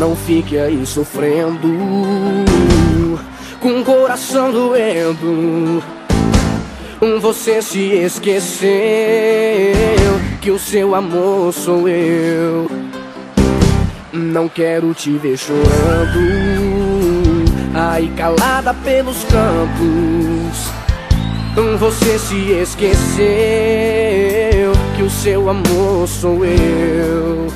Não fique aí sofrendo, com o coração doendo. Você se esqueceu que o seu amor sou eu. Não quero te ver chorando, aí calada pelos cantos. Você se esqueceu que o seu amor sou eu.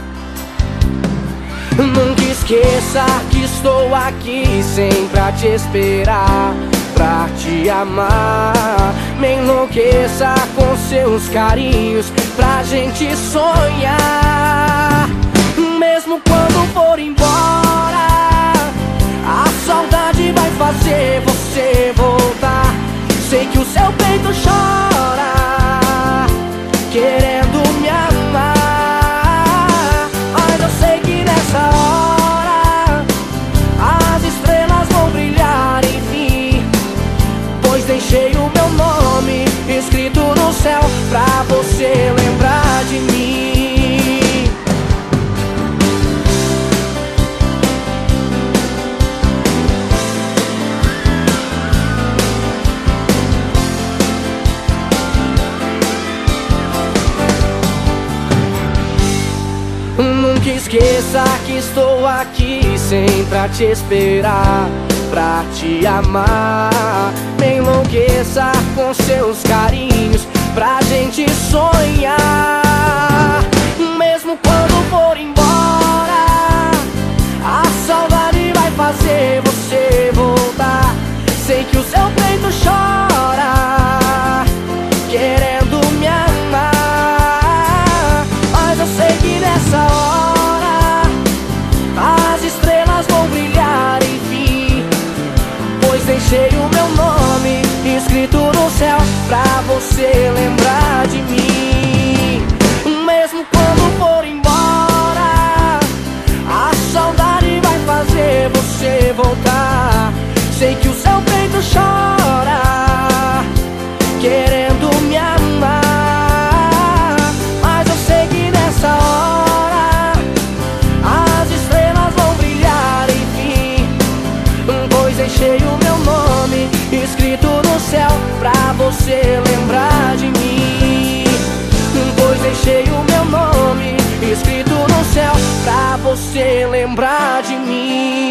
Nunca esqueça que estou aqui sempre a te esperar Pra te amar Me enlouqueça com seus carinhos Pra gente sonhar Mesmo quando for embora esqueça que estou aqui sempre a te esperar pra te amar. Me enlouqueça com seus carinhos Pra gente sonhar. Mesmo quando for embora A saudade vai fazer você voltar. Sei que o seu deixei o meu nome escrito no céu pra você lembrar de mim. Mesmo quando for embora, a saudade vai fazer você voltar. Sei que o seu peito chora, você lembrar de mim. Pois deixei o meu nome escrito no céu pra você lembrar de mim.